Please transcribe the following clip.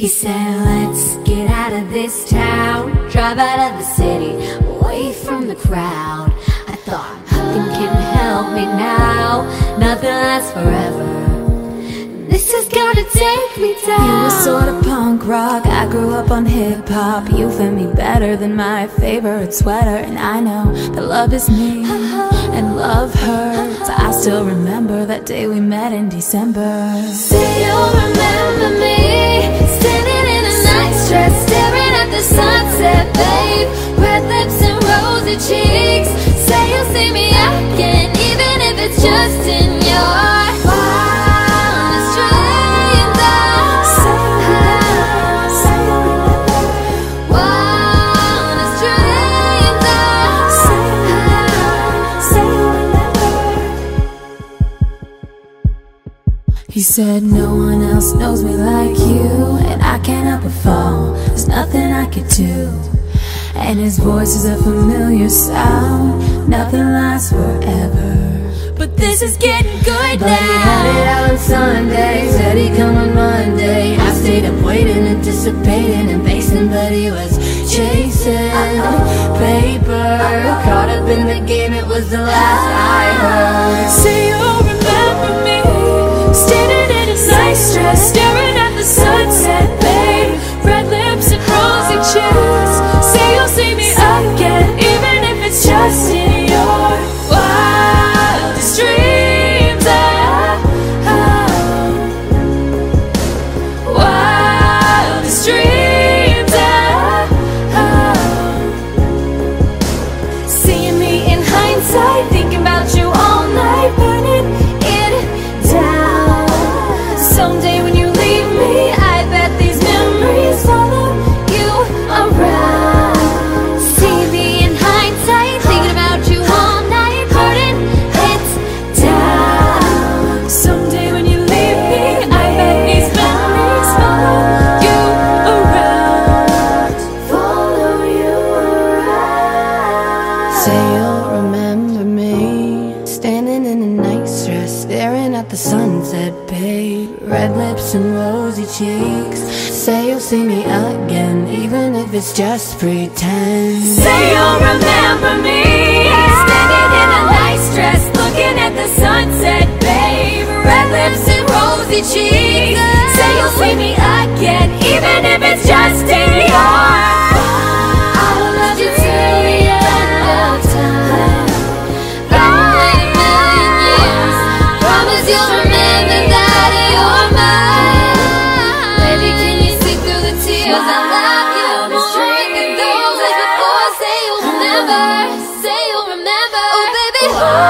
He said, let's get out of this town Drive out of the city, away from the crowd. I thought, nothing can help me now Nothing lasts forever This is gonna take me down. You were sort of punk rock, I grew up on hip hop. You fit me better than my favorite sweater. And I know that love is me uh-huh. and love hurts. I still remember that day we met in December. Say you'll remember me Standing in a nice dress Staring at the sunset, babe Red lips and rosy cheeks. Say you'll see me again Even if it's just in He said no one else knows me like you And I can't help but fall. There's nothing I could do. And his voice is a familiar sound. Nothing lasts forever. But this is getting good But he had it now. out on Sunday, said he'd come on Monday. I stayed up waiting, anticipating, and pacing, but he was chasing paper. Caught up in the game, it was the last I heard. Someday when you leave me, I the sunset, babe. Red lips and rosy cheeks. Say you'll see me again, even if it's just pretend. Say you'll remember me Standing in a nice dress Looking at the sunset, babe Red lips and rosy cheeks Oh.